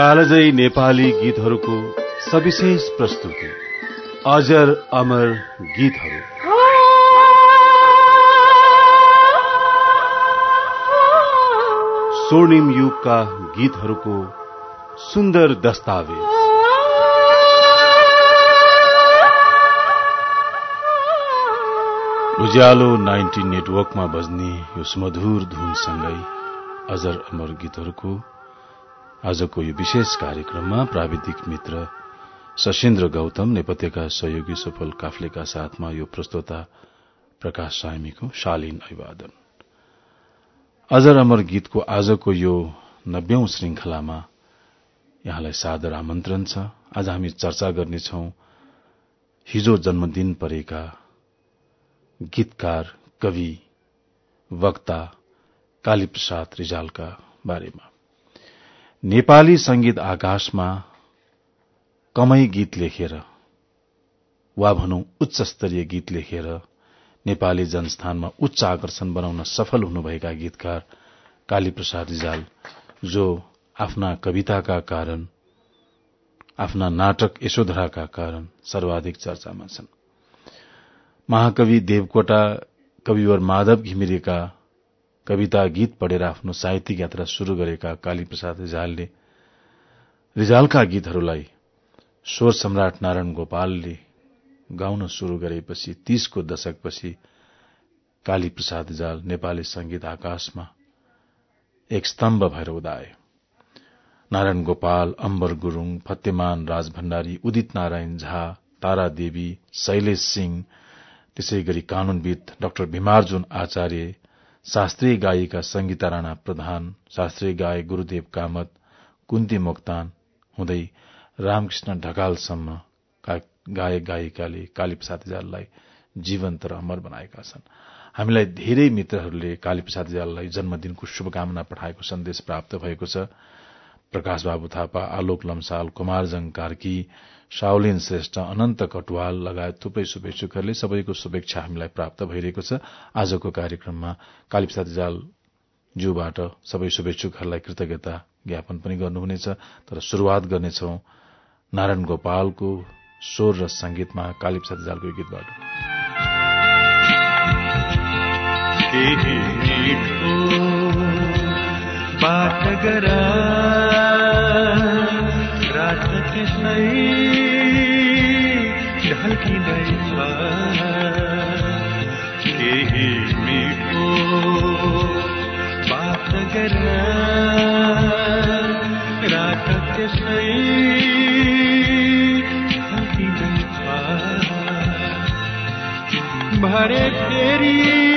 कालजै नेपाली गीतहरूको सविशेष प्रस्तुति। अजर अमर गीतहरू। स्वर्णिम युगका गीतहरूको सुन्दर दस्तावेज। उज्यालो नाइन्टी नेटवर्कमा बज्ने यो सुमधुर धुनसँगै अजर अमर गीतहरूको आजको यो विशेष कार्यक्रममा प्राविधिक मित्र सशेन्द्र गौतम नेपथ्यका सहयोगी सफल काफ्लेका साथमा यो प्रस्तोता प्रकाश सामीको शालीन अभिवादन। अजर अमर गीतको आजको यो नब्बेौं श्रृंखलामा यहाँलाई सादर आमन्त्रण छ। आज हामी चर्चा गर्नेछौ हिजो जन्मदिन परेका गीतकार कवि वक्ता कालीप्रसाद रिजालका बारेमा। नेपाली संगीत आकाशमा कमै गीत लेखेर वा भनौं उच्च स्तरीय गीत लेखेर नेपाली जनस्थानमा उच्च आकर्षण बनाउन सफल हुनुभएका गीतकार कालीप्रसाद रिजाल जो आफ्ना कविताका कारण आफ्ना नाटक यशोधराका कारण सर्वाधिक चर्चामा छन्। महाकवि देवकोटा कविवर माधव घिमिरेका कविता गीत पढेर आफ्नो साहित्यिक यात्रा शुरू गरेका कालीप्रसाद रिजालले रिजालका गीतहरूलाई स्वर सम्राट नारायण गोपालले गाउन शुरू गरेपछि तीसको दशकपछि कालीप्रसाद रिजाल नेपाली संगीत आकाशमा एक स्तम्भ भएर उदाए। नारायण गोपाल अम्बर गुरूङ फतेमान राज भण्डारी उदित नारायण झा तारा देवी शैलेश सिंह त्यसै गरी कानूनविद डाक्टर भीमार्जुन आचार्य शास्त्रीय गायिका संगीता राणा प्रधान शास्त्रीय गायक गुरूदेव कामत कुन्ती मोक्तान हुँदै रामकृष्ण ढकालसम्म गायक गायिकाले कालीप्रसाद रिजाललाई जीवन्त र अमर बनाएका छन्। हामीलाई धेरै मित्रहरूले कालीप्रसाद रिजाललाई जन्मदिनको शुभकामना पठाएको सन्देश प्राप्त भएको छ। प्रकाश बाबु थापा आलोक लम्साल कुमारजङ कार्की शाओलिन श्रेष्ठ अनन्त कटवाल लगायत थुप्रै शुभेच्छुकहरूले सबैको शुभेच्छा हामीलाई प्राप्त भइरहेको छ। आजको कार्यक्रममा कालीप्रसाद रिजाल ज्यूबाट सबै शुभेच्छुकहरूलाई कृतज्ञता ज्ञापन पनि गर्नुहुनेछ। तर शुरूआत गर्नेछौ नारायण गोपालको स्वर र संगीतमा कालीप्रसाद रिजालको गीतबाट। त्यसै ढल्किँदैछ केही मिठो बात गर्न रात त्यसै ढल्किँदैछ भरे फेरि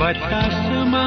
बतासमा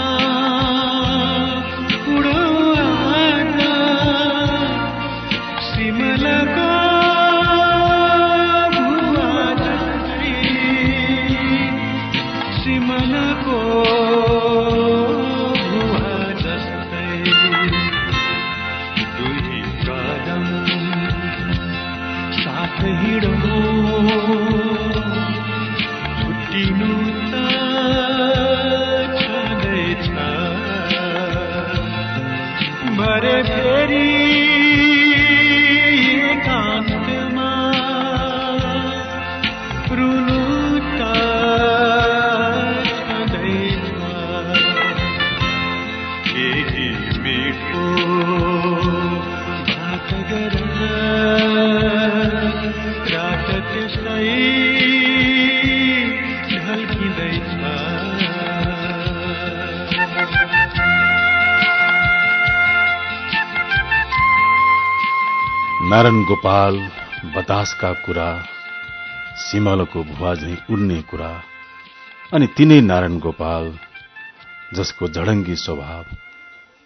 नारायण गोपाल बतासका कुरा सिमलको भुवा झैं उड्ने कुरा अनि तिनै नारायण गोपाल जसको झडङ्गी स्वभाव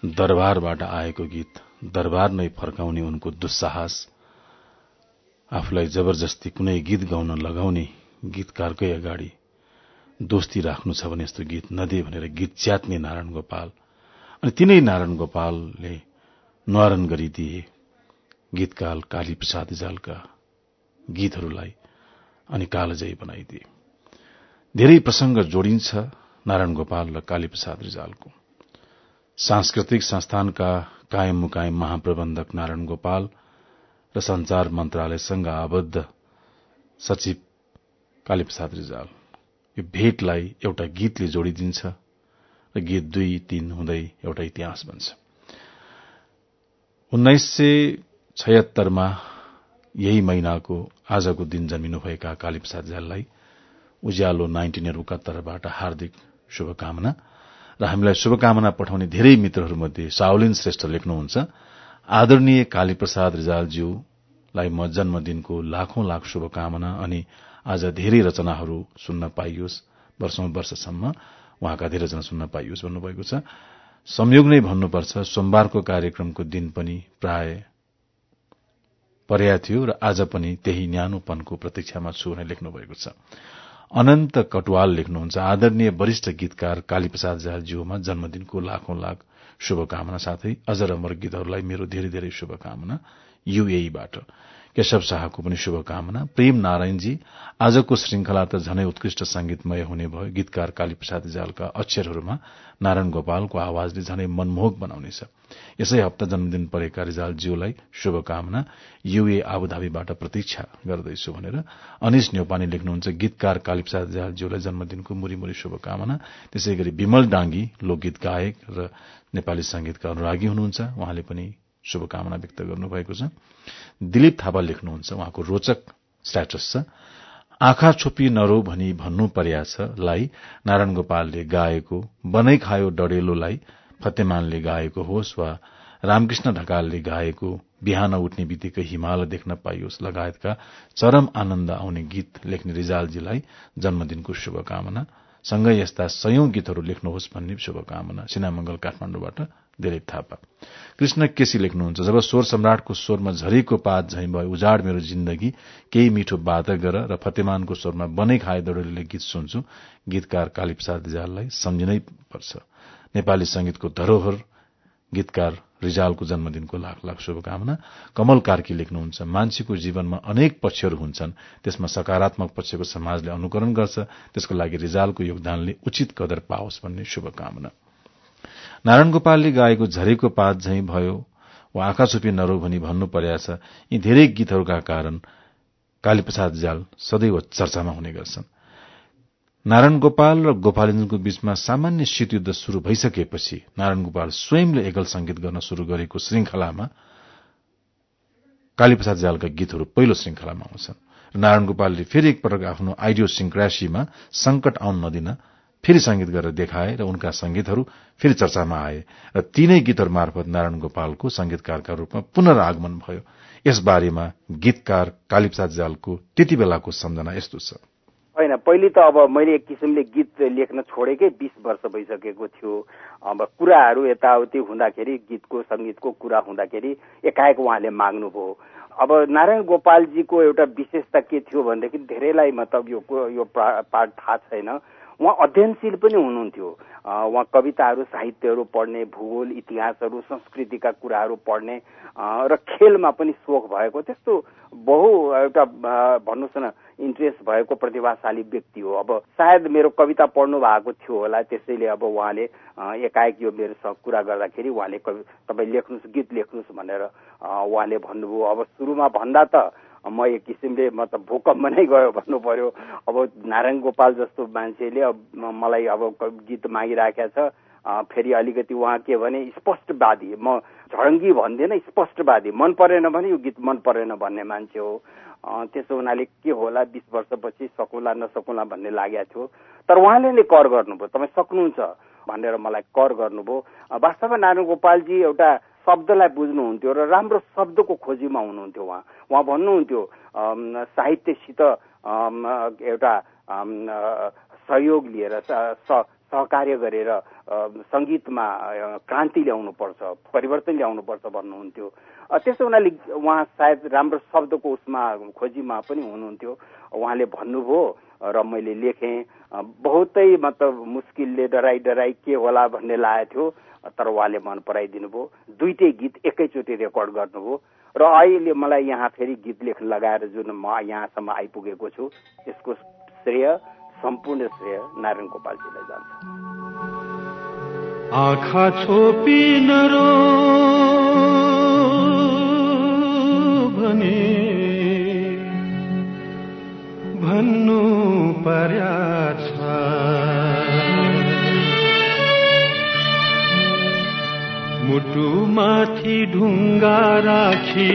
दरबारबाट आएको गीत दरबार नै फर्काउने उनको दुस्साहस आफूलाई जबरजस्ती कुनै गीत गाउन लगाउने गीतकारकै अगाडि दोस्ती राख्नु छ भने यस्तो गीत नदे भनेर गीत च्यात्ने नारायण गोपाल अनि तिनै नारायण गोपालले निवारण गरिदिए। गीतकाल काली प्रसाद रिजालका गीतहरूलाई अनि कालजयी बनाइदिए। धेरै प्रसंग जोडिन्छ नारायण गोपाल र काली प्रसाद रिजालको। सांस्कृतिक संस्थानका कायम मुकायम महाप्रबन्धक नारायण गोपाल र संचार मन्त्रालयसँग आबद्ध सचिव काली प्रसाद रिजाल। यो भेटलाई एउटा गीतले जोडिदिन्छ र गीत दुई तीन हुँदै एउटा इतिहास बन्छ। उन्नाइस सय छयत्तरमा यही महिनाको आजको दिन जन्मिनुभएका काली प्रसाद झ्याललाई उज्यालो नाइन्टी नेटवर्कका तर्फबाट हार्दिक शुभकामना र हामीलाई शुभकामना पठाउने धेरै मित्रहरूमध्ये साउलिन श्रेष्ठ लेख्नुहुन्छ। आदरणीय काली प्रसाद रिजालज्यूलाई म जन्मदिनको लाखौं लाख शुभकामना अनि आज धेरै रचनाहरू सुन्न पाइयोस् वर्षौं वर्षसम्म उहाँका धेरै रचना सुन्न पाइयोस् भन्नुभएको छ। संयोग नै भन्नुपर्छ सोमबारको कार्यक्रमको दिन पनि प्राय पर्या थियो र आज पनि त्यही न्यानोपनको प्रतीक्षामा छु भनेर लेख्नु भएको छ। अनन्त कटवाल लेख्नुहुन्छ आदरणीय वरिष्ठ गीतकार कालीप्रसाद झ्यालज्यूमा जन्मदिनको लाखौं लाख शुभकामना साथै अजर अमर गीतहरूलाई मेरो धेरै धेरै शुभकामना युएईबाट। केशव शाहको पनि शुभकामना। प्रेम नारायणजी आजको श्रृंखला त झनै उत्कृष्ट संगीतमय हुने भयो। गीतकार कालीप्रसाद रिजालका अक्षरहरूमा नारायण गोपालको आवाजले झनै मनमोहक बनाउनेछ यसै हप्ता जन्मदिन परेका रिजालज्यूलाई शुभकामना। युए आबुधाबीबाट प्रतीक्षा गर्दैछु भनेर अनिश न्यौपानी लेख्नुहुन्छ। गीतकार कालीप्रसाद रिजालज्यूलाई जन्मदिनको मुरी शुभकामना। त्यसै गरी विमल डाङ्गी लोकगीत गायक र नेपाली संगीतका अनुरागी हुनुहुन्छ। उहाँले पनि शुभकामना व्यक्त गर्नुभएको छ। दिलीप थापा लेख्नुहुन्छ उहाँको रोचक स्ट्याटस छ। आँखा छोपी नरो भनी भन्नु पर्या छ लाई नारायण गोपालले गाएको बनै खायो डडेलोलाई फतेमानले गाएको होस् वा रामकृष्ण ढकालले गाएको बिहान उठ्ने बित्तिकै हिमाल देख्न पाइयोस् लगायतका चरम आनन्द आउने गीत लेख्ने रिजालजीलाई जन्मदिनको शुभकामना। सँगै यस्ता सयौं गीतहरू लेख्नुहोस् भन्ने शुभकामना सिनामंगल काठमाण्डुबाट दिलीप थापा। कृष्ण केसी लेख्नुहुन्छ जब स्वर सम्राटको स्वरमा झरीको पात झै भयो उजाड मेरो जिन्दगी केही मिठो बात गर र फतेमानको स्वरमा बनै खाए दौडले गीत सुन्छु। गीतकार कालीप्रसाद रिजाललाई सम्झिनै पर्छ। नेपाली संगीतको धरोहर गीतकार रिजालको जन्मदिनको लाख लाख शुभकामना। कमल कार्की लेख्नुहुन्छ मान्छेको जीवनमा अनेक पक्षहरू हुन्छन्। त्यसमा सकारात्मक पक्षको समाजले अनुकरण गर्छ। त्यसको लागि रिजालको योगदानले उचित कदर पाओस् भन्ने शुभकामना। नारायण गोपालले गाएको झरेको पात झै भयो। वा आँखा छुपी नरो भनी भन्नु पर्या छ। यी धेरै गीतहरूका कारण कालीप्रसाद रिजाल सदैव चर्चामा हुने गर्छन्। नारायण गोपाल र गोपालञ्जनको बीचमा सामान्य शीतयुद्ध शुरू भइसकेपछि नारायण गोपाल स्वयंले एकल संगीत गर्न शुरू गरेको श्रृंखलामा कालीप्रसाद जालका गीतहरू पहिलो श्रृंखलामा आउँछन्। नारायण गोपालले फेरि एकपटक आफ्नो आइडियो सिंक्रासीमा संकट आउन नदिन फेरि संगीत गरेर देखाए र उनका संगीतहरू फेरि चर्चामा आए र तीनै गीतहरू मार्फत नारायण गोपालको संगीतकारका रूपमा पुनरागमन भयो। यसबारेमा गीतकार कालीप्रसाद जालको त्यति बेलाको सम्झना यस्तो छ। होइन पहिले त अब मैले एक किसिमले गीत लेख्न छोडेकै बिस वर्ष भइसकेको थियो। अब कुराहरू यताउति हुँदाखेरि गीतको सङ्गीतको कुरा हुँदाखेरि एकाएक उहाँले माग्नुभयो। अब नारायण गोपालजीको एउटा विशेषता के थियो भनेदेखि धेरैलाई मतलब यो यो पार्ट थाहा छैन। उहाँ अध्ययनशील पनि हुनुहुन्थ्यो। उहाँ कविताहरू साहित्यहरू पढ्ने भूगोल इतिहासहरू संस्कृतिका कुराहरू पढ्ने र खेलमा पनि सोख भएको। त्यस्तो बहु एउटा भन्नुहोस् न इन्ट्रेस्ट भएको प्रतिभाशाली व्यक्ति हो। अब सायद मेरो कविता पढ्नु भएको थियो होला। त्यसैले अब उहाँले एकाएक यो मेरो कुरा गर्दाखेरि उहाँले तपाईँ लेख्नुहोस् गीत लेख्नुहोस् भनेर उहाँले भन्नुभयो। अब सुरुमा भन्दा त म एक किसिमले म त भूकम्प नै गयो भन्नु पर्यो अब नारायण गोपाल जस्तो मान्छेले अब मलाई अब गीत मागिराखेका छ। फेरि अलिकति उहाँ के भने स्पष्टवादी म झडङ्गी भन्दिनँ स्पष्टवादी मन परेन भने यो गीत मन परेन भन्ने मान्छे हो। त्यसो हुनाले के होला? बिस वर्षपछि सकुला नसकुला भन्ने लागेको थियो। तर उहाँले नै कर गर्नुभयो। तपाईँ सक्नुहुन्छ भनेर मलाई कर गर्नुभयो। वास्तवमा नारायण गोपालजी एउटा शब्दलाई बुझ्नुहुन्थ्यो र राम्रो शब्दको खोजीमा हुनुहुन्थ्यो उहाँ। उहाँ भन्नुहुन्थ्यो साहित्यसित एउटा सहयोग लिएर सहकार्य गरेर सङ्गीतमा क्रान्ति ल्याउनुपर्छ परिवर्तन ल्याउनुपर्छ भन्नुहुन्थ्यो। त्यसो हुनाले उहाँ सायद राम्रो शब्दको उसमा खोजीमा पनि हुनुहुन्थ्यो। उहाँले भन्नुभयो र मैले लेखेँ। बहुतै मतलब मुस्किलले डराई डराई के होला भन्ने लागेको थियो। तर उहाँले मन पराइदिनु भयो। दुइटै गीत एकैचोटि रेकर्ड गर्नुभयो। र अहिले मलाई यहाँ फेरि गीत लेख्न लगाएर जुन म यहाँसम्म आइपुगेको छु यसको श्रेय सम्पूर्ण श्रेय नारायण गोपालजीलाई जान्छ। आँखा छोपी नरो भने भन्नु पर्या मुटुमाथि ढुङ्गा राखी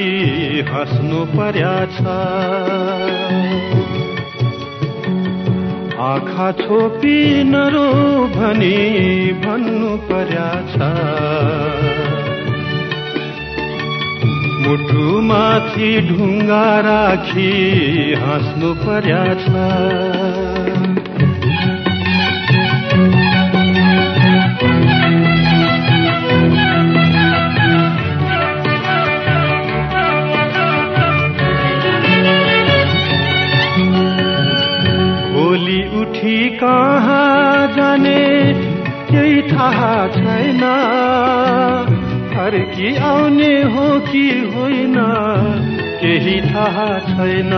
हाँस्नु पर्या छ। आँखा छोपी नरो भनी भन्नु पर्या छ। मुटुमाथि ढुङ्गा राखी हाँस्नु पर्या छ। कहाँ जाने केही थाहा छैन। फर्की आउने हो कि होइन केही थाहा छैन।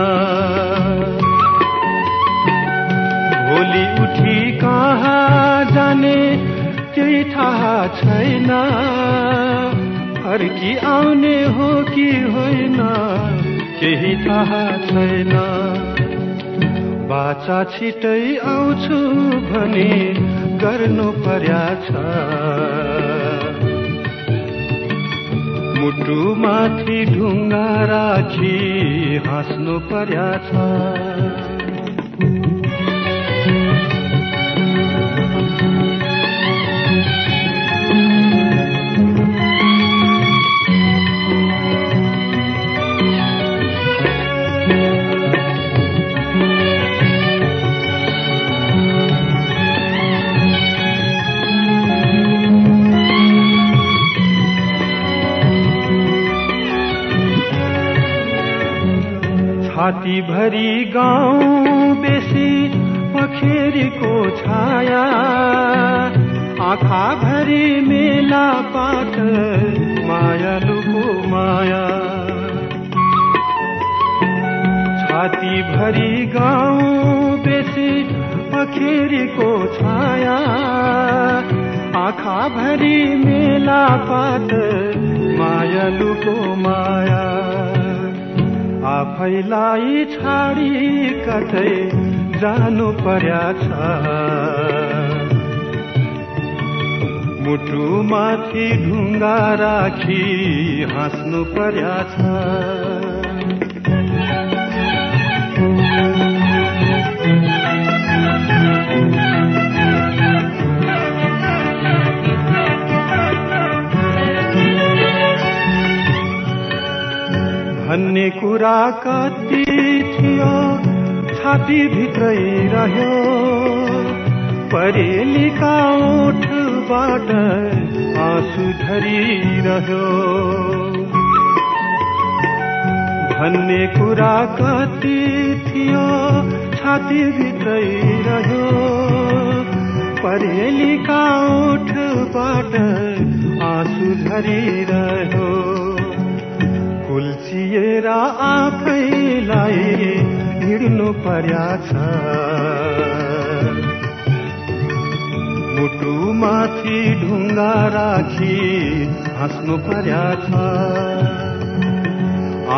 भोलि उठी कहाँ जाने केही थाहा छैन। फर्की आउने हो कि होइन केही थाहा छैन। बाचा छिटै आउँछु भने गर्नु पर्या छ। मुटु माथि ढुङ्गा राखी हाँस्नु पर्या छ। भरी गाउँ बेसी पखेरीको छाया। आँखा भरी मेला पाठ मायालुको माया। छाती भरी गाउँ बेसी पखेरीको छाया। आँखा भरी मेला पाठ मायालुको माया। आफैलाई छाडी कतै जानु पर्या छ। मुटु माथि ढुङ्गा राखी हाँस्नु पर्या छ। भन्ने कुरा कति थियो छाती भित्रै रह्यो। परेलीका ओठबाट आँसु झरिरह्यो। भन्ने कुरा कति थियो छाती भित्रै रह्यो। परेलीका ओठबाट आँसु झरिरह्यो। कुल्चिएर आफैलाई हिँड्नु पर्या छ। मुटु माथि ढुङ्गा राखी हाँस्नु पर्या छ।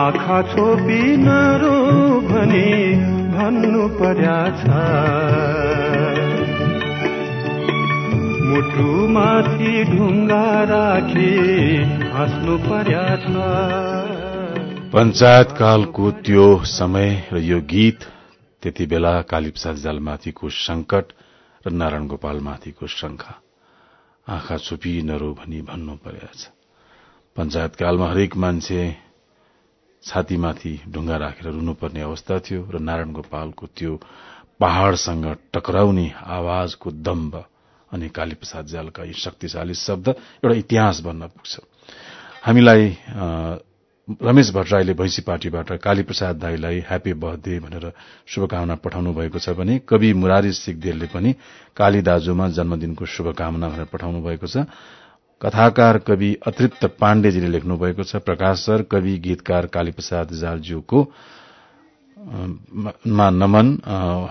आँखा छोपी नरो भने भन्नु पर्या छ। मुटु माथि ढुङ्गा राखी हाँस्नु पर्या छ। पञ्चायत कालको त्यो समय र यो गीत त्यति बेला कालीप्रसाद जालमाथिको संकट र नारायण गोपालमाथिको शंका आँखा छुपी नरो भनी भन्नु परेछ। पञ्चायत कालमा हरेक मान्छे छातीमाथि ढुङ्गा राखेर रुनुपर्ने अवस्था थियो र नारायण गोपालको त्यो पहाड़सँग टकराउने आवाजको दम्ब अनि कालीप्रसाद जालका यी शक्तिशाली शब्द एउटा इतिहास बन्न पुग्छ। हामीलाई रमेश भट्टराईले भैंसी पार्टीबाट कालीप्रसाद दाईलाई ह्याप्पी बर्थडे भनेर शुभकामना पठाउनु भएको छ भने कवि मुरारी सिगदेलले पनि काली दाजुमा जन्मदिनको शुभकामना भनेर पठाउनु भएको छ। कथाकार कवि अतृप्त पाण्डेजीले लेख्नु भएको छ। प्रकाशर कवि गीतकार कालीप्रसाद जालज्यूको मा नमन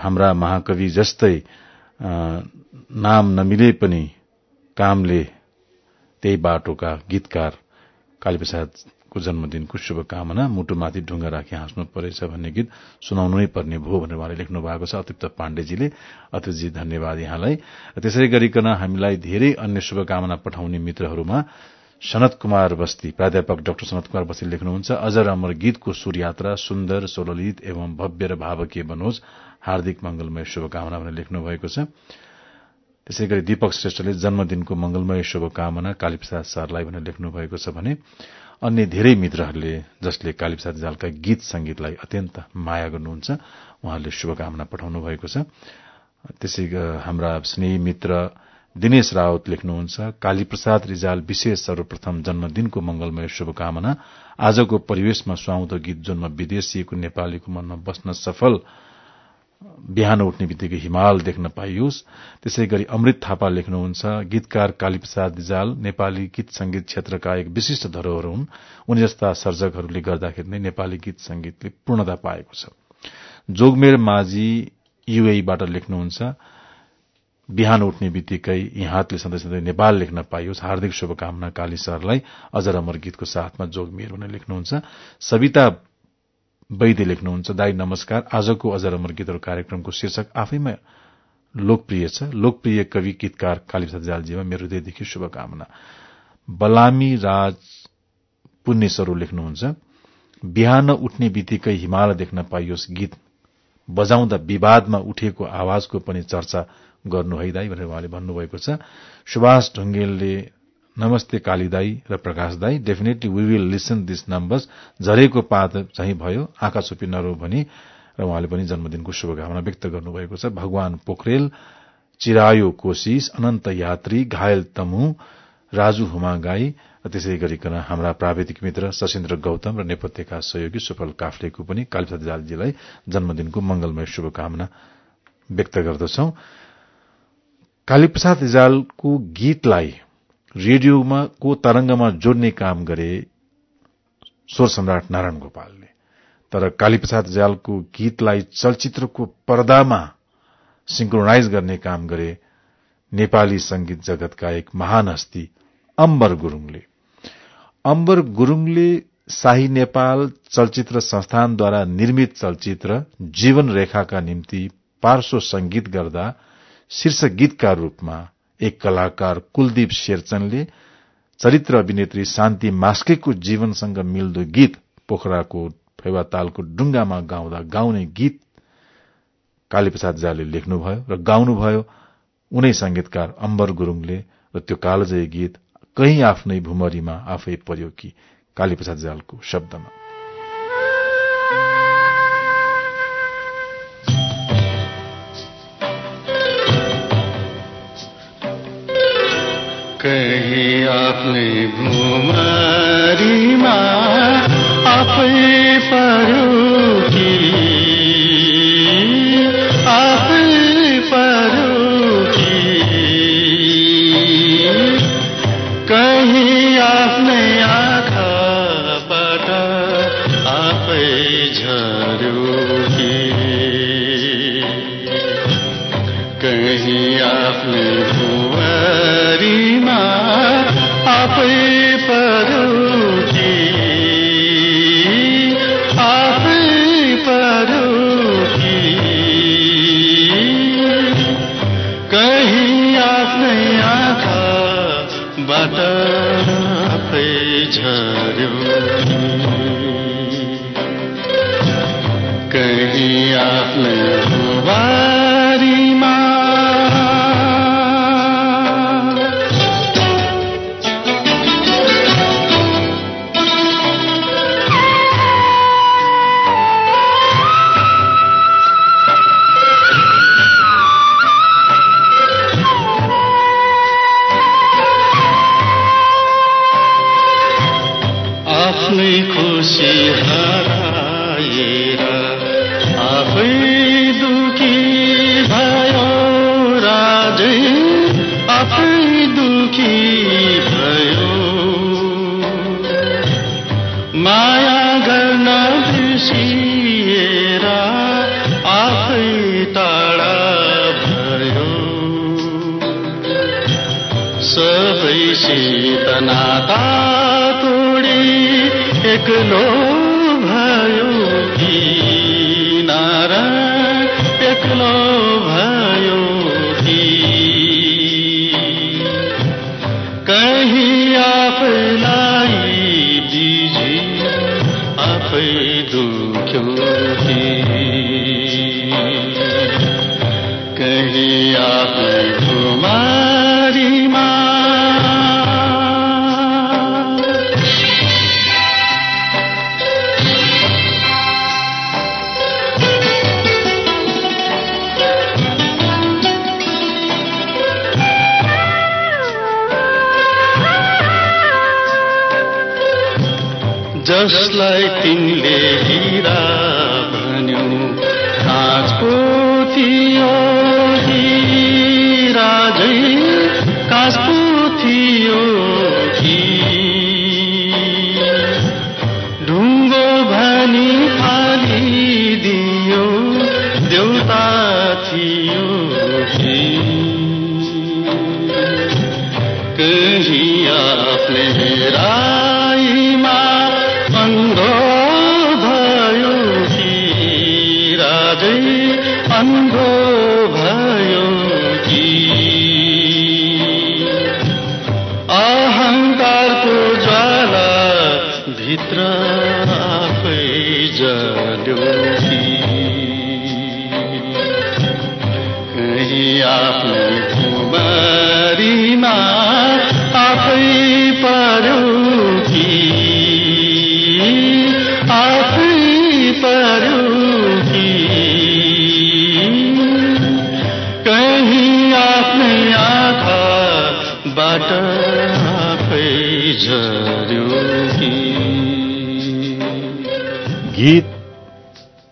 हाम्रा महाकवि जस्तै नाम नमिले पनि कामले त्यही बाटोका गीतकार कालीप्रसाद को जन्मदिनको शुभकामना मुटुमाथि ढुङ्गा राखी हाँस्नु परेछ भन्ने गीत सुनाउनु पर्ने भयो भनेर उहाँले लेख्नु भएको छ। अतिप्त पाण्डेजीले अतिथजी धन्यवाद यहाँलाई। त्यसै गरिकन हामीलाई धेरै अन्य शुभकामना पठाउने मित्रहरूमा सनत कुमार बस्ती प्राध्यापक डाक्टर सनत कुमार बस्ती लेख्नुहुन्छ। अजर अमर गीतको सूर्यात्रा सुन्दर सोललित एवं भव्य र भावकीय बनोज हार्दिक मंगलमय शुभकामना भनेर लेख्नु भएको छ। त्यसै गरी दीपक श्रेष्ठले जन्मदिनको मंगलमय शुभकामना कालीप्रसाद सरलाई भनेर लेख्नु भएको छ भने अन्य धेरै मित्रहरूले जसले कालीप्रसाद जालका गीत संगीतलाई अत्यन्त माया गर्नुहुन्छ उहाँहरूले शुभकामना पठाउनु भएको छ। त्यसै हाम्रा स्नेही मित्र दिनेश रावत लेख्नुहुन्छ कालीप्रसाद रिजाल विशेष सर्वप्रथम जन्मदिनको मंगलमय शुभकामना। आजको परिवेशमा सुहाउँदो गीत जुनमा विदेशीको नेपालीको मनमा बस्न सफल बिहान उठ्ने बित्तिकै हिमाल देख्न पाइयोस्। त्यसै गरी अमृत थापा लेख्नुहुन्छ। गीतकार कालीप्रसाद रिजाल नेपाली गीत संगीत क्षेत्रका एक विशिष्ट धरोहर हुन्। उनी जस्ता सर्जकहरूले गर्दाखेरि नै नेपाली गीत संगीतले पूर्णता पाएको छ। जोगमेर माझी युएबाट लेख्नुहुन्छ। बिहान उठ्ने बित्तिकै यहाँले सधैँ सधैँ नेपाल लेख्न पाइयोस्। हार्दिक शुभकामना काली सरलाई। अजर अमर गीतको साथमा जोगमेर हुन लेख्नुहुन्छ। सविता वैद्य लेख्नुहुन्छ दाई नमस्कार। आजको अजर अमर गीतहरू कार्यक्रमको शीर्षक आफैमा लोकप्रिय छ। लोकप्रिय कवि गीतकार कालीप्रसाद जालजीमा मेरो हृदयदेखि शुभकामना। बलामी राज पुण्यस्वरू लेख्नुहुन्छ। बिहान उठ्ने बित्तिकै हिमाल देख्न पाइयोस् गीत। बजाउँदा विवादमा उठेको आवाजको पनि चर्चा गर्नु है दाई भनेर उहाँले भन्नुभएको छ। सुभाष ढुङ्गेलले नमस्ते काली दाई र प्रकाश दाई definitely we will listen this numbers झरेको पात चाहिँ भयो आँखा छोपी नरो भनी र उहाँले पनि जन्मदिनको शुभकामना व्यक्त गर्नुभएको छ। भगवान पोखरेल चिरायो कोशिश अनन्त यात्री घायल तमु राजु हुमागाई र त्यसै गरिकन हाम्रा प्राविधिक मित्र सशिन्द्र गौतम र नेपथ्यका सहयोगी सुफल काफ्लेको पनि कालीप्रसाद जालजीलाई जन्मदिनको मंगलमय शुभकामना व्यक्त गर्दछौं। कालीप्रसाद रिजालको गीतलाई रेडियोमा को तरंगमा जोड्ने काम गरे स्वर सम्राट नारायण गोपालले। तर कालीप्रसाद रिजालको गीतलाई चलचित्रको पर्दामा सिंक्रोनाइज गर्ने काम गरे नेपाली संगीत जगतका एक महान हस्ती अम्बर गुरूङले। अम्बर गुरूङले शाही नेपाल चलचित्र संस्थानद्वारा निर्मित चलचित्र जीवन रेखाका निम्ति पार्श्व संगीत गर्दा शीर्ष गीतका रूपमा एक कलाकार कुलदीप शेरचनले चरित्र अभिनेत्री शान्ति मास्केको जीवनसँग मिल्दो गीत पोखराको फेवातालको डुंगामा गाउँदा गाउने गीत कालीप्रसाद जाले लेख्नुभयो र गाउनुभयो। उनै संगीतकार अम्बर गुरूङले र त्यो कालजय गीत कहीँ आफ्नै भूमरीमा आफै पर्यो कि कालीप्रसाद जालको शब्दमा। कहीं आपने भूमारीमा आफै पर्यो जसलाई तिमीले हिरा भन्यो काँचको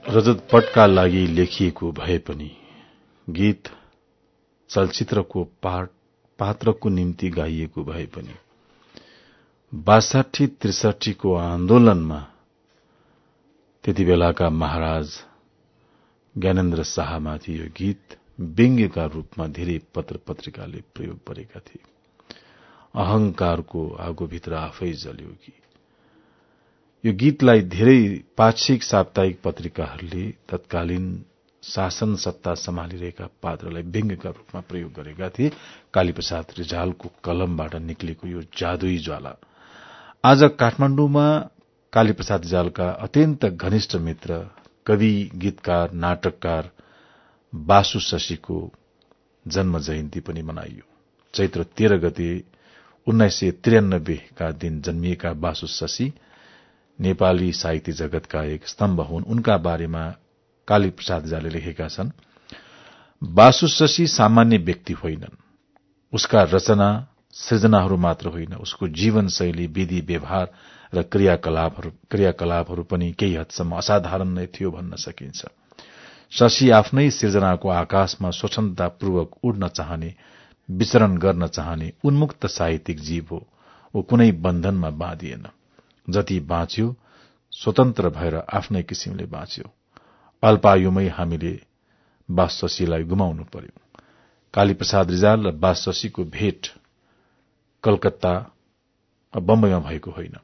रजत पटका लागि लेखिएको भए पनि गीत चलचित्रको पात्रको निम्ति गाइएको भए पनि बासठी त्रिसठीको आन्दोलनमा त्यति बेलाका महाराज ज्ञानेन्द्र शाहमाथि यो गीत व्यङ्ग्यका रूपमा धेरै पत्र पत्रिकाले प्रयोग गरेका थिए। अहंकारको आगोभित्र आफै जल्यो कि? यो गीतलाई धेरै पाक्षिक साप्ताहिक पत्रिकाहरूले तत्कालीन शासन सत्ता सम्हालिरहेका पात्रलाई व्यङ्ग्यका रूपमा प्रयोग गरेका थिए। कालीप्रसाद रिजालको कलमबाट निक्लेको यो जादुई ज्वाला। आज काठमाण्डुमा कालीप्रसाद रिजालका अत्यन्त घनिष्ठ मित्र कवि गीतकार नाटककार बासु शशीको जन्म जयन्ती पनि मनाइयो। चैत्र तेह्र गते उन्नाइस सय त्रियानब्बेका दिन जन्मिएका बासु शशी नेपाली साहित्य जगतका एक स्तम्भ हुन्। उनका बारेमा काली प्रसाद जाले लेखेका छन् बासु शशी सामान्य व्यक्ति होइनन्। उसका रचना सृजनाहरू मात्र होइन। उसको जीवनशैली विधि व्यवहार र क्रियाकलापहरू पनि केही हदसम्म असाधारण नै थियो भन्न सकिन्छ। शशी आफ्नै सृजनाको आकाशमा स्वच्छन्दतापूर्वक उड्न चाहने विचरण गर्न चाहने उन्मुक्त साहित्यिक जीव हो। ऊ कुनै बन्धनमा बाँधिएन। जति बाँच्यो स्वतन्त्र भएर आफ्नै किसिमले बाँच्यो। अल्पायुमै हामीले बासशीलाई गुमाउनु पर्यो। कालीप्रसाद रिजाल र बासशीको भेट कलकत्ता बम्बईमा भएको होइन।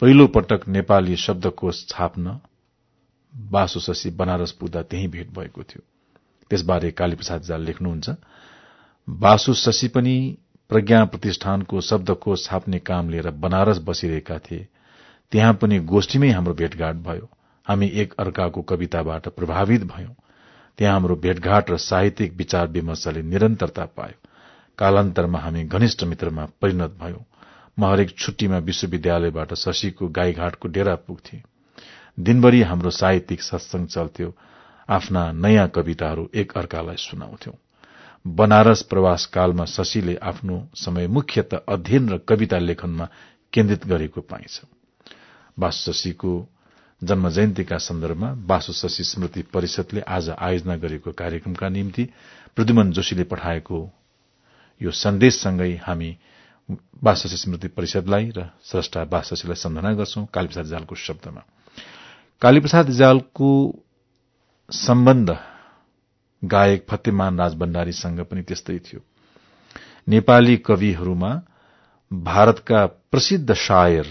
पहिलो पटक नेपाली शब्दकोश छाप्न बासु शशी बनारस पुग्दा त्यही भेट भएको थियो। त्यसबारे कालीप्रसाद रिजाल लेख्नुहुन्छ बासु पनि प्रज्ञा प्रतिष्ठानको शब्दकोश छाप्ने काम लिएर बनारस बसिरहेका थिए। त्यहाँ पनि गोष्ठीमै हाम्रो भेटघाट भयो। हामी एक अर्काको कविताबाट प्रभावित भयौं। त्यहाँ हाम्रो भेटघाट र साहित्यिक विचार विमर्शले निरन्तरता पायो। कालान्तरमा हामी घनिष्ठ मित्रमा परिणत भयौं। म हरेक छुट्टीमा विश्वविद्यालयबाट शशीको गाईघाटको डेरा पुग्थे। दिनभरि हाम्रो साहित्यिक सत्संग चल्थ्यो। आफ्ना नयाँ कविताहरू एक अर्कालाई सुनाउँथ्यौं। बनारस प्रवास कालमा शशीले आफ्नो समय मुख्यत अध्ययन र कविता लेखनमा केन्द्रित गरेको पाइन्छ। बासु शशीको जन्म जयन्तीका सन्दर्भमा बासु शशी स्मृति परिषदले आज आयोजना गरेको कार्यक्रमका निम्ति प्रद्युमन जोशीले पठाएको यो सन्देशसँगै हामी बासशी स्मृति परिषदलाई र श्रष्टा बासशीलाई सम्झना गर्छौं कालीप्रसाद जालको शब्दमा। कालीप्रसाद जालको सम्बन्ध गायक फतेमान राज भण्डारीसँग पनि त्यस्तै थियो। नेपाली कविहरूमा भारतका प्रसिद्ध शायर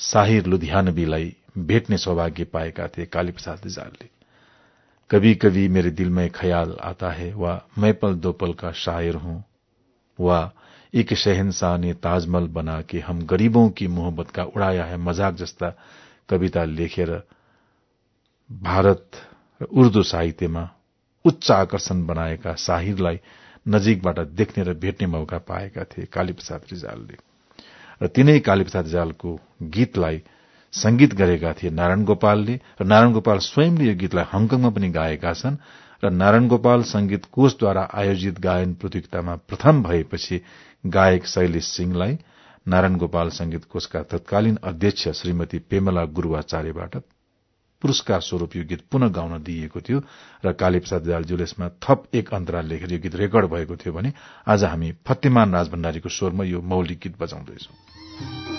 साहिर लुधियानवीलाई भेट्ने सौभाग्य पाएका थिए कालीप्रसाद रिजालले। कभी कभी मेरे दिल में ख्याल आता है वा मैं पल दो पल का शायर हूँ वा एक शहनशाह ने ताजमहल बना के हम गरीबों की मोहब्बत का उड़ाया है मज़ाक जस्ता कविता लेखेर भारत उर्दू साहित्यमा उच्च आकर्षण बनाएका साहिरलाई नजिकबाट देख्ने र भेट्ने मौका पाएका थिए कालीप्रसाद रिजालले। र तिनै कालीप्रसाद रिजालको गीतलाई संगीत गरेका थिए नारायण गोपालले र नारायण गोपाल स्वयंले यो गीतलाई हङकङमा पनि गाएका छन् र नारायण गोपाल संगीत कोषद्वारा आयोजित गायन प्रतियोगितामा प्रथम भएपछि गायक शैलेश सिंहलाई नारायण गोपाल संगीत कोषका तत्कालीन अध्यक्ष श्रीमती पेमला गुरूवाचार्यबाट पुरस्कार स्वरूप यो गीत पुनः गाउन दिइएको थियो र कालीप्रसाद दयालज्यूले यसमा थप एक अन्तराल लेखेर यो गीत रेकर्ड भएको थियो भने आज हामी फतेमान राजभण्डारीको स्वरमा यो मौलिक गीत बजाउँदैछौं।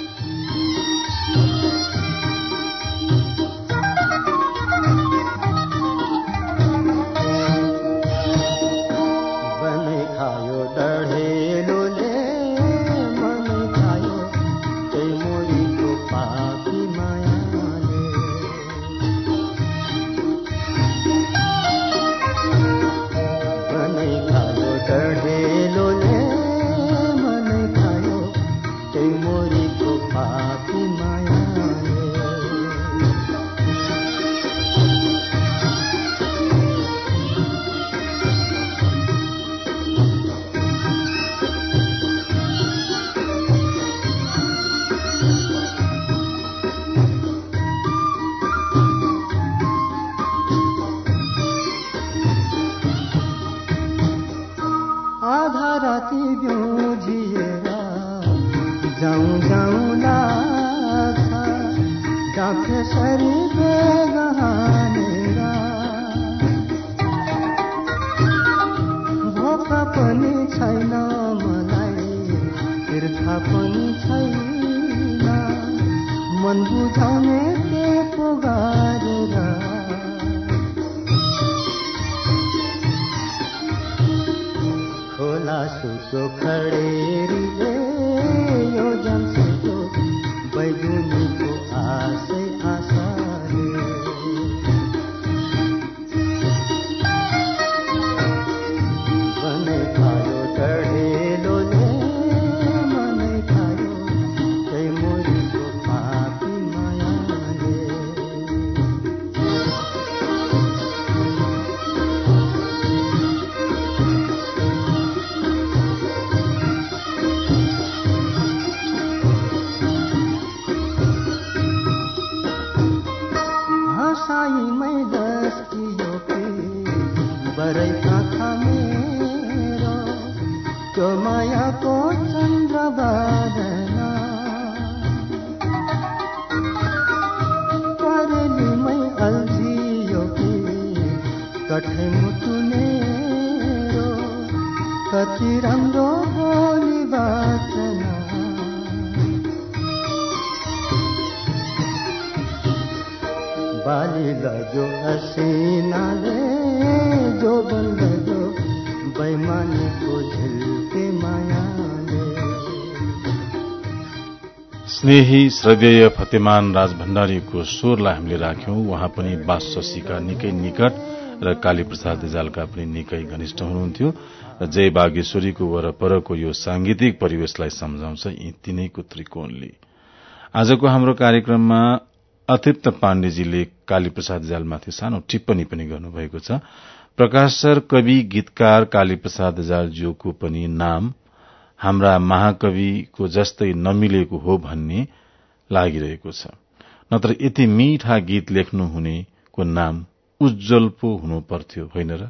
बैगुनीको आशै आशाले स्नेही श्रद्धेय फतेमान राज भण्डारीको स्वरलाई हामीले राख्यौं। उहाँ पनि बासशीका निकै निकट र काली प्रसाद पनि निकै घनिष्ठ हुनुहुन्थ्यो। र जय बागेश्वरीको वरपरको यो सांगीतिक परिवेशलाई सम्झाउँछ यी तीनैको त्रिकोणले। आजको हाम्रो कार्यक्रममा अतिप्त पाण्डेजीले काली प्रसाद रिजालमाथि सानो टिप्पणी पनि गर्नुभएको छ। प्रकाश सर कवि गीतकार काली प्रसाद रिजालज्यूको पनि नाम हाम्रा महाकविको जस्तै नमिलेको हो भन्ने लागिरहेको छ। नत्र यति मीठा गीत लेख्नु हुनेको नाम उज्जवल पो हुनु पर्थ्यो होइन र?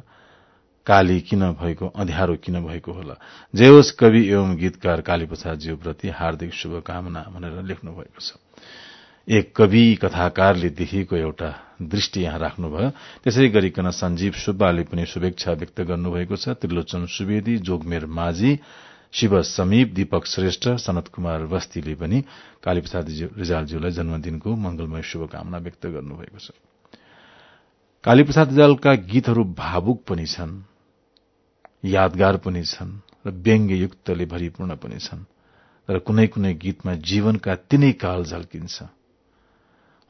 काली किन भएको अँध्यारो किन भएको होला? जे होस् कवि एवं गीतकार काली प्रसादज्यू प्रति हार्दिक शुभकामना भनेर लेख्नु भएको छ। एक कवि कथाकारले देखिएको एउटा दृष्टि यहाँ राख्नुभयो। त्यसै गरिकन सञ्जीव सुब्बाले पनि शुभेच्छा व्यक्त गर्नुभएको छ। त्रिलोचन सुवेदी जोगमेर माझी शिव समीप दीपक श्रेष्ठ सनत कुमार बस्तीले पनि कालीप्रसाद रिजालज्यूलाई जन्मदिनको मंगलमय शुभकामना व्यक्त गर्नुभएको छ। कालीप्रसाद रिजालका गीतहरू भावुक पनि छन् यादगार पनि छन् र व्यङ्ग्ययुक्तले भरिपूर्ण पनि छन् तर कुनै कुनै गीतमा जीवनका तिनै काल झल्किन्छ।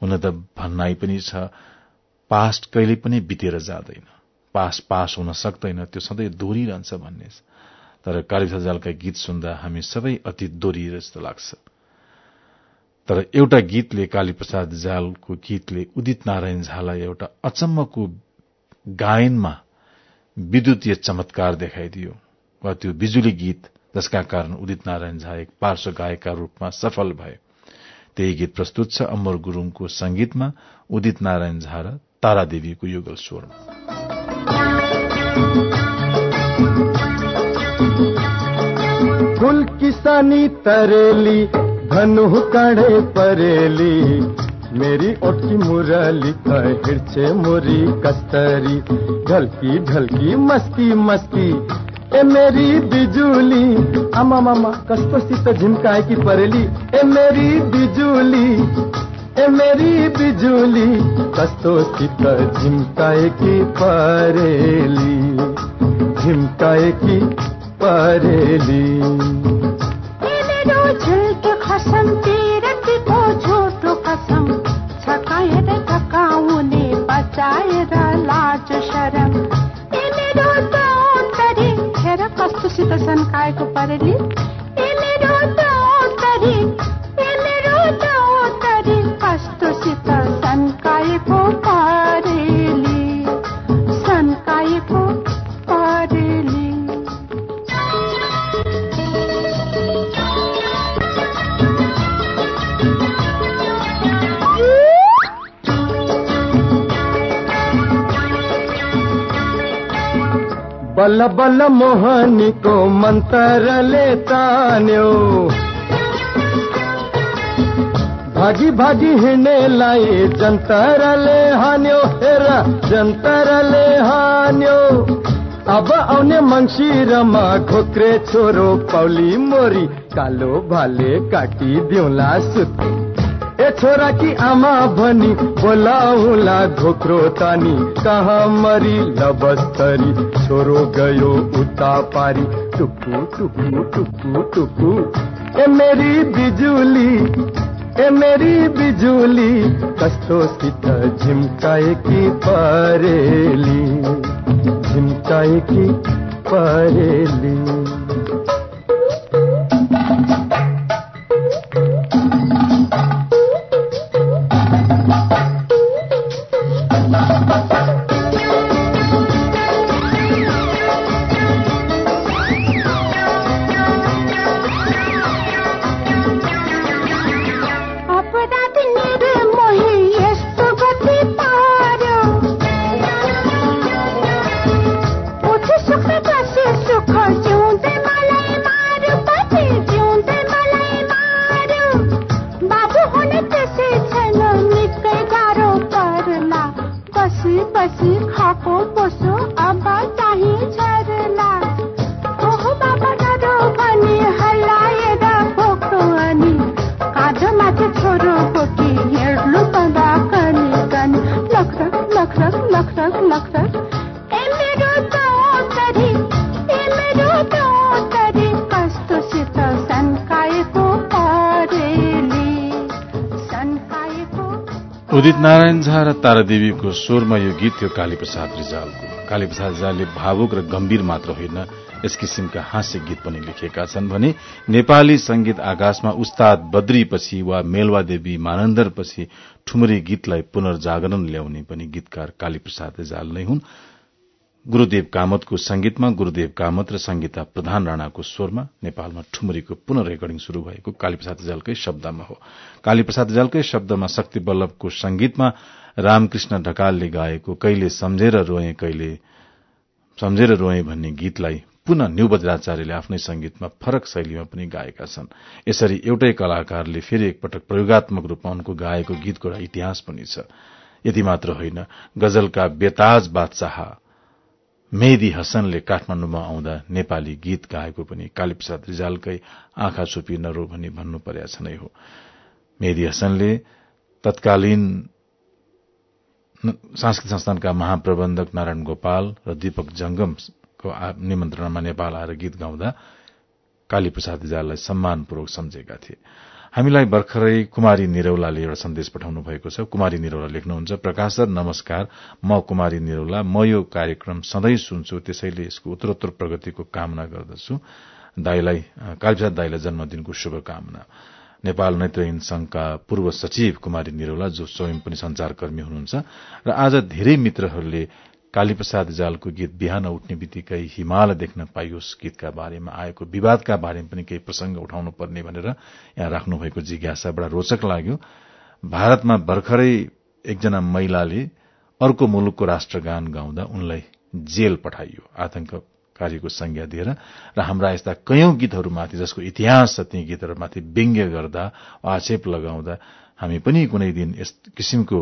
हुन त भन्नाइ पनि छ पास्ट कहिले पनि बितेर जाँदैन। पास पास हुन सक्दैन त्यो सधैँ दोहोरिरहन्छ भन्ने तर कालीप्रसाद रिजालका गीत सुन्दा हामी सबै अति दोहोरिएर जस्तो लाग्छ। तर एउटा गीतले कालीप्रसाद रिजालको गीतले उदित नारायण झालाई एउटा अचम्मको गायनमा विद्युतीय चमत्कार देखाइदियो। वा त्यो बिजुली गीत जसका कारण उदित नारायण झा एक पार्श्व गायकका रूपमा सफल भए। त्यही गीत प्रस्तुत छ अमर गुरूङको संगीतमा उदित नारायण झा र तारादेवीको युगल स्वरमा। फुल किसानी तरेली धनु कड़े परेली। मेरी ओठी मुरली हिडछे मोरी कस्तरी। ढलकी ढलकी, मस्ती मस्ती। ए मेरी बिजुली अमा मामा कस्तोसित झिम्काएकी परेली। ए मेरी बिजुली, ए मेरी बिजुली कस्तोसित झिम्काएकी परेली झिम्काएकी परेली। मेरो झुल्के तिरतीको झुटो कसम छकाएर टकाउने बचाएर लाज शरम। कस्तोसित सन्काएको परेली? बल्ल बल्ल मोहनीको मन्तरले तान्यो। भागी भागी हिँड्नेलाई जन्तरले हान्यो हेर जन्तरले हान्यो। अब आउने मङ्सिरमा घोक्रे छोरो पौली मोरी कालो भाले काटिदिउँला सुत्ती ए छोरा की आमा भनी बोलाउला घोक्रो तानी कहाँ मरी लबस्तरी। छोरो गयो उता पारी टुकु टुकु टुकु टुकु। ए मेरी बिजुली, ए मेरी बिजुली कस्तोसित झिम्काएकी परेली झिम्काएकी परेली। उदित नारायण झा र तारादेवीको स्वरमा यो गीत थियो कालीप्रसाद रिजालको। कालीप्रसाद रिजालले भावुक र गम्भीर मात्र होइन यस किसिमका हास्य गीत पनि लेखेका छन् भने नेपाली संगीत आकाशमा उस्ताद बद्रीपछि वा मेलवा देवी मानन्दरपछि ठुमरी गीतलाई पुनर्जागरण ल्याउने पनि गीतकार कालीप्रसाद रिजाल नै हुन्। गुरूदेव कामतको संगीतमा गुरूदेव कामत र संगीता प्रधान राणाको स्वरमा नेपालमा ठुमरीको पुनः रेकर्डिङ शुरू भएको कालीप्रसाद रिजालकै शब्दमा हो। कालीप्रसाद रिजालकै शब्दमा शक्ति वल्लभको संगीतमा रामकृष्ण ढकालले गाएको कहिले सम्झेर रोए कहिले सम्झेर रोए भन्ने गीतलाई पुनः न्यू बज्राचार्यले आफ्नै संगीतमा फरक शैलीमा पनि गाएका छन्। यसरी एउटै कलाकारले फेरि एकपटक प्रयोगात्मक रूपमा उनको गाएको गीतको एउटा इतिहास पनि छ। यति मात्र होइन गजलका बेताज बादशाह मेहदी हसनले काठमाण्डुमा आउँदा नेपाली गीत गाएको पनि कालीप्रसाद रिजालकै आँखा छोपी नरो भनी भन्नु परेको छ नै हो। मेहदी हसनले तत्कालीन सांस्कृतिक संस्थानका महाप्रबन्धक नारायण गोपाल र दीपक जंगमको निमन्त्रणामा नेपाल आएर गीत गाउँदा कालीप्रसाद रिजाललाई सम्मानपूर्वक सम्झेका थिए। हामीलाई भर्खरै कुमारी निरौलाले एउटा सन्देश पठाउनु भएको छ। कुमारी निरौला लेख्नुहुन्छ प्रकाश सर नमस्कार। म कुमारी निरौला। म यो कार्यक्रम सधैँ सुन्छु त्यसैले यसको उत्तरोत्तर प्रगतिको कामना गर्दछु। दाईलाई कालीप्रसाद दाईलाई जन्मदिनको शुभकामना। नेपाल नेत्रहीन संघका पूर्व सचिव कुमारी निरौला जो स्वयं पनि संचारकर्मी हुनुहुन्छ र आज धेरै मित्रहरूले कालीप्रसाद जालको गीत बिहान उठ्ने बित्तिकै हिमाल देख्न पाइयोस् गीतका बारेमा आएको विवादका बारेमा पनि केही प्रसंग उठाउनु पर्ने भनेर यहाँ राख्नुभएको जिज्ञासा बड़ा रोचक लाग्यो। भारतमा भर्खरै एकजना महिलाले अर्को मुलुकको राष्ट्रगान गाउँदा उनलाई जेल पठाइयो। आतंककारीको संज्ञा दिएर र हाम्रा यस्ता कैयौं गीतहरूमाथि जसको इतिहास छ ती गीतहरूमाथि व्यङ्ग्य गर्दा आक्षेप लगाउँदा हामी पनि कुनै दिन यस किसिमको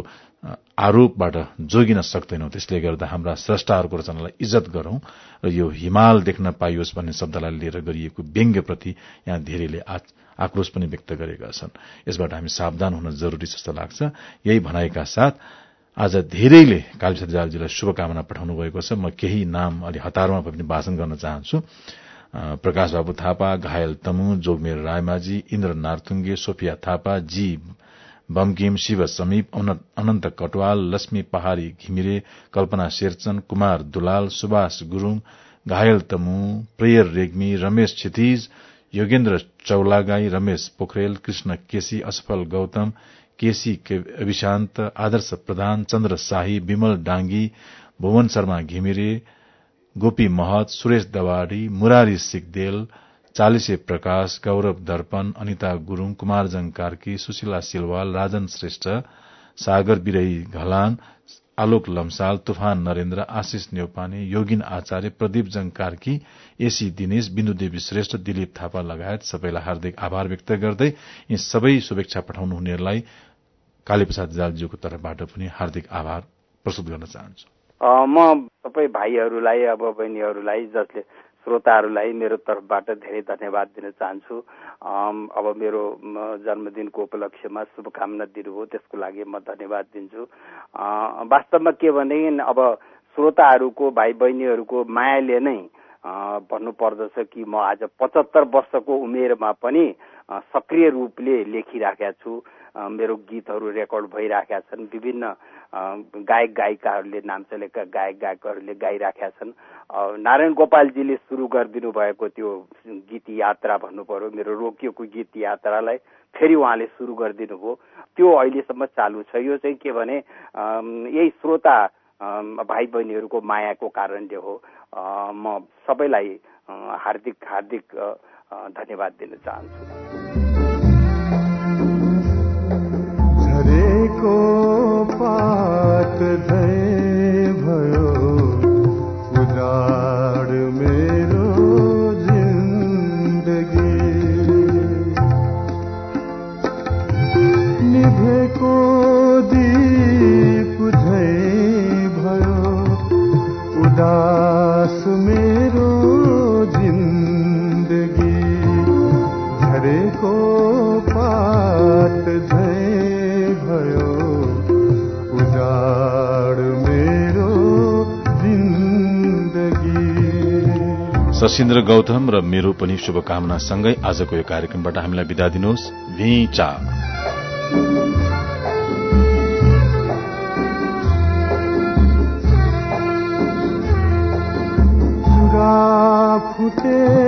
आरोपबाट जोगिन सक्दैनौं। त्यसले गर्दा हाम्रा स्रष्टाहरूको रचनालाई इज्जत गरौं र यो हिमाल देख्न पाइयोस् भन्ने शब्दलाई लिएर गरिएको व्यङ्ग्यप्रति यहाँ धेरैले आक्रोश पनि व्यक्त गरेका छन्। यसबाट हामी सावधान हुन जरूरी जस्तो लाग्छ। यही भनाइका साथ आज धेरैले कालीप्रसाद शुभकामना पठाउनु भएको छ। म केही नाम अलि हतारमा पनि भाषण गर्न चाहन्छु। प्रकाश बाबु थापा घायल तमु जोगमेर रायमाझी इन्द्र नार्थुङ्गे सोफिया थापा जी बमकिम शिव समीप अनन्त कटवाल लक्ष्मी पहाड़ी घिमिरे कल्पना शेरचन कुमार दुलाल सुभाष गुरूङ घायल तमु प्रेयर रेग्मी रमेश क्षितिज योगेन्द्र चौलागाई रमेश पोखरेल कृष्ण केसी असफल गौतम केसी अभिशान्त आदर्श प्रधान चन्द्र शाही विमल डाङ्गी भुवन शर्मा घिमिरे गोपी महत सुरेश दवाडी मुरारी सिगदेल चालिसे प्रकाश गौरव दर्पण अनिता गुरूङ कुमारजङ कार्की सुशीला सिलवाल राजन श्रेष्ठ सागर विरही घलान आलोक लम्साल तुफान नरेन्द्र आशिष नेौपाने योगिन आचार्य प्रदीप जङ कार्की एसी दिनेश बिन्दु देवी श्रेष्ठ दिलीप थापा लगायत सबैलाई हार्दिक आभार व्यक्त गर्दै यी सबै शुभेच्छा पठाउनुहुनेहरूलाई कालीप्रसाद जालज्यूको तर्फबाट पनि हार्दिक आभार प्रस्तुत गर्न चाहन्छु। म सबै भाइहरूलाई अब बहिनीहरूलाई जसले श्रोताहरूलाई मेरो तर्फबाट धेरै धन्यवाद दिन चाहन्छु। अब मेरो जन्मदिनको उपलक्ष्यमा शुभकामना दिनुभयो त्यसको लागि म धन्यवाद दिन्छु। वास्तवमा के भने अब श्रोताहरूको भाइ बहिनीहरूको मायाले नै भन्नुपर्दछ कि म आज पचहत्तर वर्षको उमेरमा पनि सक्रिय रूपले लेखिराखेका छु। मेरो गीतहरू रेकर्ड भइराखेका छन्। विभिन्न गायक गायिकाहरूले नाम चलेका गायक गायकहरूले गाइराखेका छन्। नारायण गोपालजीले सुरु गरिदिनु भएको त्यो गीत यात्रा भन्नु पर्यो। मेरो रोकिएको गीत यात्रालाई फेरि उहाँले सुरु गरिदिनु भयो। त्यो अहिलेसम्म चालु छ। यो चाहिँ के भने यही श्रोता भाइ बहिनीहरूको मायाको कारणले हो। म सबैलाई हार्दिक हार्दिक धन्यवाद दिन चाहन्छु। पात झै सशिन्द्र गौतम र मेरो पनि शुभकामनासँगै आजको यो कार्यक्रमबाट हामीलाई विदा दिनुहोस्। फुटे